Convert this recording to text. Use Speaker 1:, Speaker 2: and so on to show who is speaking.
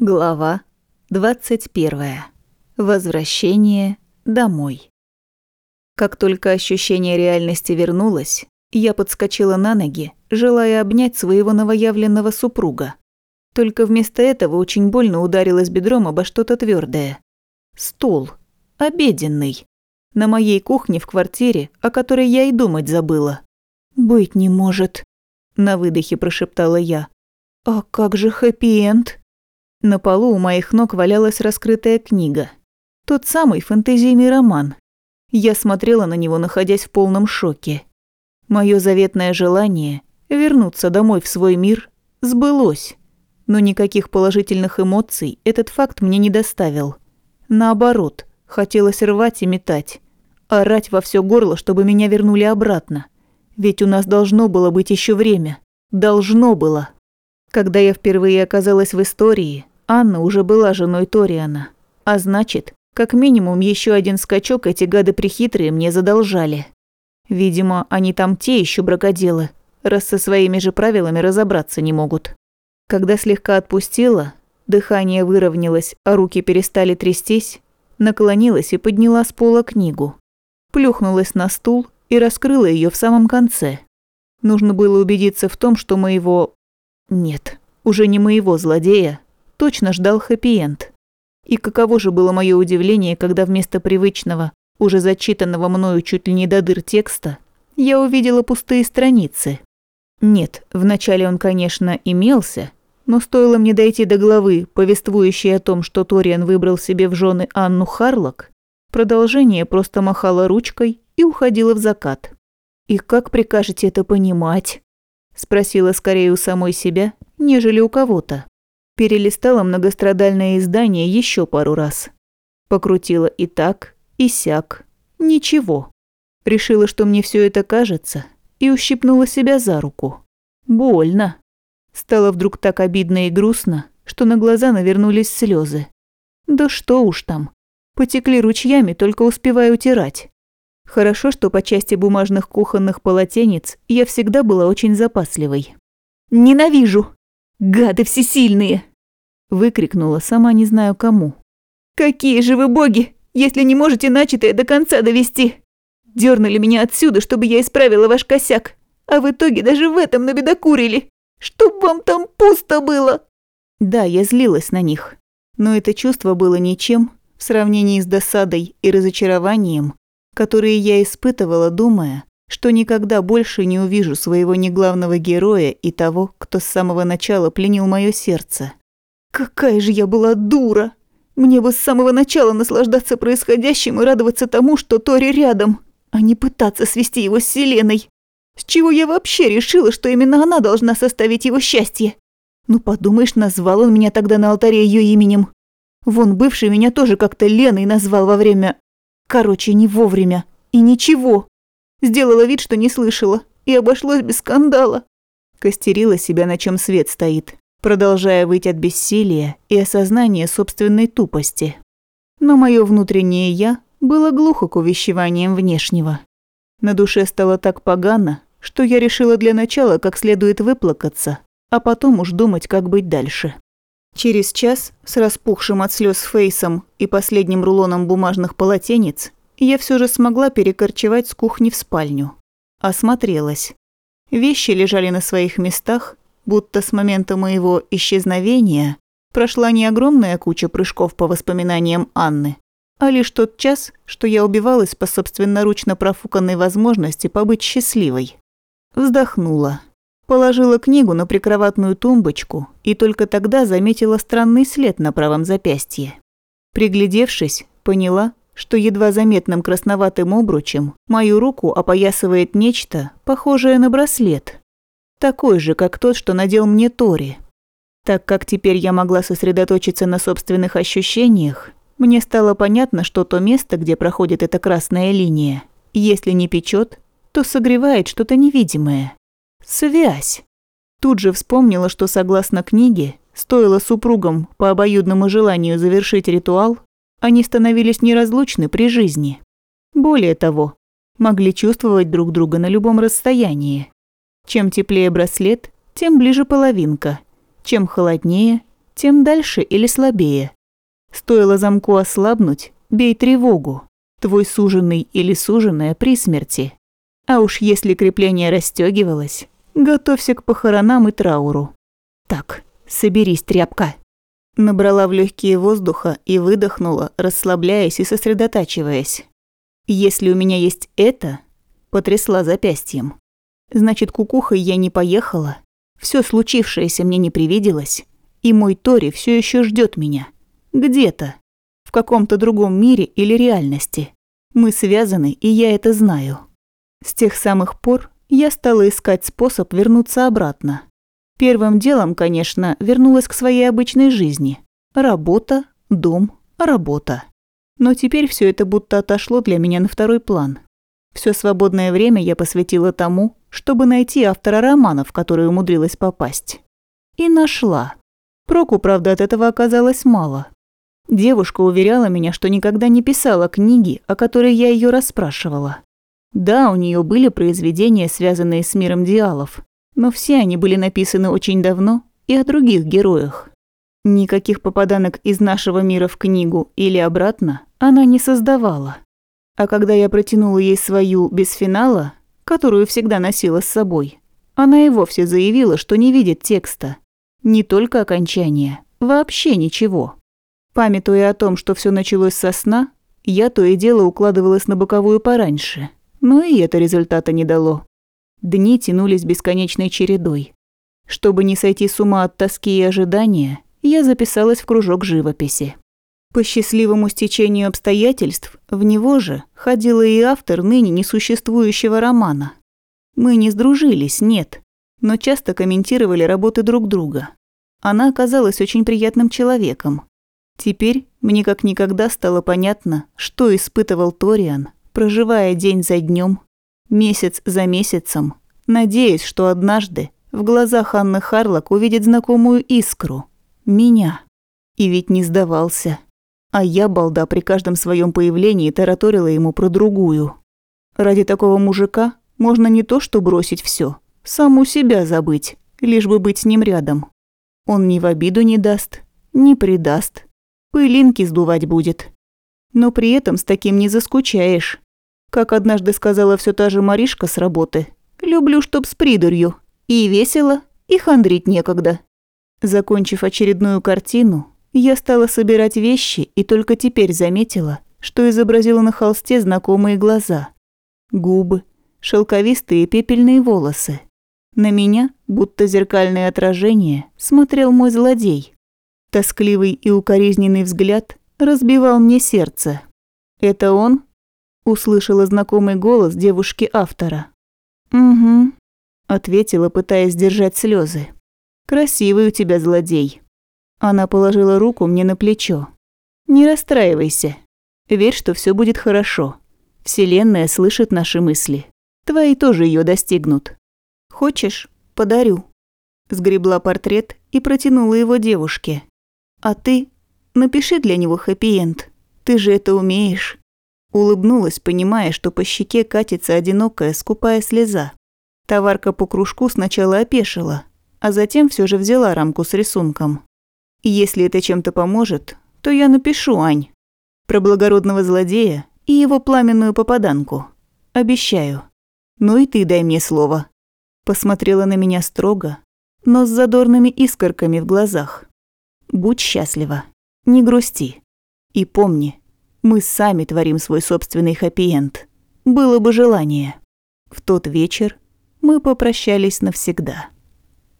Speaker 1: Глава 21. Возвращение домой. Как только ощущение реальности вернулось, я подскочила на ноги, желая обнять своего новоявленного супруга. Только вместо этого очень больно ударилась бедром обо что-то твердое. Стол. Обеденный. На моей кухне в квартире, о которой я и думать забыла. «Быть не может», – на выдохе прошептала я. «А как же хэппи-энд?» На полу у моих ног валялась раскрытая книга. Тот самый фэнтезийный роман. Я смотрела на него, находясь в полном шоке. Моё заветное желание вернуться домой в свой мир сбылось. Но никаких положительных эмоций этот факт мне не доставил. Наоборот, хотелось рвать и метать. Орать во всё горло, чтобы меня вернули обратно. Ведь у нас должно было быть ещё время. Должно было. Когда я впервые оказалась в истории, Анна уже была женой Ториана. А значит, как минимум еще один скачок эти гады прихитрые мне задолжали. Видимо, они там те еще бракоделы, раз со своими же правилами разобраться не могут. Когда слегка отпустила, дыхание выровнялось, а руки перестали трястись, наклонилась и подняла с пола книгу. Плюхнулась на стул и раскрыла ее в самом конце. Нужно было убедиться в том, что моего... Нет, уже не моего злодея точно ждал хэппи-энд. И каково же было мое удивление, когда вместо привычного, уже зачитанного мною чуть ли не до дыр текста, я увидела пустые страницы. Нет, вначале он, конечно, имелся, но стоило мне дойти до главы, повествующей о том, что Ториан выбрал себе в жены Анну Харлок, продолжение просто махало ручкой и уходило в закат. «И как прикажете это понимать?» – спросила скорее у самой себя, нежели у кого-то. Перелистала многострадальное издание еще пару раз. Покрутила и так, и сяк. Ничего. Решила, что мне все это кажется, и ущипнула себя за руку. Больно. Стало вдруг так обидно и грустно, что на глаза навернулись слезы. Да что уж там. Потекли ручьями, только успеваю утирать. Хорошо, что по части бумажных кухонных полотенец я всегда была очень запасливой. «Ненавижу!» «Гады всесильные!» Выкрикнула, сама не знаю кому. «Какие же вы боги, если не можете начатое до конца довести! Дёрнули меня отсюда, чтобы я исправила ваш косяк, а в итоге даже в этом набедокурили! Чтоб вам там пусто было!» Да, я злилась на них, но это чувство было ничем в сравнении с досадой и разочарованием, которые я испытывала, думая, что никогда больше не увижу своего неглавного героя и того, кто с самого начала пленил мое сердце. Какая же я была дура! Мне бы с самого начала наслаждаться происходящим и радоваться тому, что Тори рядом, а не пытаться свести его с Селеной. С чего я вообще решила, что именно она должна составить его счастье? Ну, подумаешь, назвал он меня тогда на алтаре ее именем. Вон бывший меня тоже как-то Леной назвал во время... Короче, не вовремя. И ничего. Сделала вид, что не слышала, и обошлось без скандала. Костерила себя, на чем свет стоит, продолжая выть от бессилия и осознания собственной тупости. Но мое внутреннее «я» было глухо к увещеваниям внешнего. На душе стало так погано, что я решила для начала как следует выплакаться, а потом уж думать, как быть дальше. Через час, с распухшим от слез фейсом и последним рулоном бумажных полотенец, я все же смогла перекорчевать с кухни в спальню. Осмотрелась. Вещи лежали на своих местах, будто с момента моего исчезновения прошла не огромная куча прыжков по воспоминаниям Анны, а лишь тот час, что я убивалась по собственноручно профуканной возможности побыть счастливой. Вздохнула. Положила книгу на прикроватную тумбочку и только тогда заметила странный след на правом запястье. Приглядевшись, поняла, что едва заметным красноватым обручем мою руку опоясывает нечто, похожее на браслет. Такой же, как тот, что надел мне Тори. Так как теперь я могла сосредоточиться на собственных ощущениях, мне стало понятно, что то место, где проходит эта красная линия, если не печет, то согревает что-то невидимое. Связь. Тут же вспомнила, что согласно книге, стоило супругам по обоюдному желанию завершить ритуал, они становились неразлучны при жизни. Более того, могли чувствовать друг друга на любом расстоянии. Чем теплее браслет, тем ближе половинка. Чем холоднее, тем дальше или слабее. Стоило замку ослабнуть, бей тревогу. Твой суженый или суженая при смерти. А уж если крепление расстёгивалось, готовься к похоронам и трауру. Так, соберись, тряпка. Набрала в легкие воздуха и выдохнула, расслабляясь и сосредотачиваясь. Если у меня есть это, потрясла запястьем. Значит, кукухой я не поехала. Все случившееся мне не привиделось, и мой Тори все еще ждет меня. Где-то. В каком-то другом мире или реальности. Мы связаны, и я это знаю. С тех самых пор я стала искать способ вернуться обратно. Первым делом, конечно, вернулась к своей обычной жизни. Работа, дом, работа. Но теперь все это будто отошло для меня на второй план. Все свободное время я посвятила тому, чтобы найти автора романа, в который умудрилась попасть. И нашла. Проку, правда, от этого оказалось мало. Девушка уверяла меня, что никогда не писала книги, о которой я ее расспрашивала. Да, у нее были произведения, связанные с миром диалов, но все они были написаны очень давно и о других героях. Никаких попаданок из нашего мира в книгу или обратно она не создавала. А когда я протянула ей свою без финала, которую всегда носила с собой, она и вовсе заявила, что не видит текста. Не только окончания, вообще ничего. Памятуя о том, что все началось со сна, я то и дело укладывалась на боковую пораньше. Но и это результата не дало. Дни тянулись бесконечной чередой. Чтобы не сойти с ума от тоски и ожидания, я записалась в кружок живописи. По счастливому стечению обстоятельств в него же ходила и автор ныне несуществующего романа. Мы не сдружились, нет, но часто комментировали работы друг друга. Она оказалась очень приятным человеком. Теперь мне как никогда стало понятно, что испытывал Ториан, проживая день за днем, месяц за месяцем, надеясь, что однажды в глазах Анны Харлок увидит знакомую искру – меня. И ведь не сдавался. А я, балда, при каждом своем появлении тараторила ему про другую. Ради такого мужика можно не то что бросить все, саму себя забыть, лишь бы быть с ним рядом. Он ни в обиду не даст, ни предаст, пылинки сдувать будет. Но при этом с таким не заскучаешь. Как однажды сказала все та же Маришка с работы, люблю, чтоб с придурью. И весело, и хандрить некогда. Закончив очередную картину, я стала собирать вещи и только теперь заметила, что изобразила на холсте знакомые глаза. Губы, шелковистые пепельные волосы. На меня, будто зеркальное отражение, смотрел мой злодей. Тоскливый и укоризненный взгляд разбивал мне сердце. «Это он?» – услышала знакомый голос девушки-автора. «Угу», – ответила, пытаясь сдержать слезы. «Красивый у тебя злодей». Она положила руку мне на плечо. «Не расстраивайся. Верь, что все будет хорошо. Вселенная слышит наши мысли. Твои тоже ее достигнут. Хочешь, подарю». Сгребла портрет и протянула его девушке. «А ты напиши для него хэппи-энд. Ты же это умеешь». Улыбнулась, понимая, что по щеке катится одинокая скупая слеза. Товарка по кружку сначала опешила, а затем все же взяла рамку с рисунком. Если это чем-то поможет, то я напишу, Ань. Про благородного злодея и его пламенную попаданку. Обещаю. Ну и ты дай мне слово. Посмотрела на меня строго, но с задорными искорками в глазах. Будь счастлива. Не грусти. И помни, мы сами творим свой собственный хэппи-энд. Было бы желание. В тот вечер мы попрощались навсегда.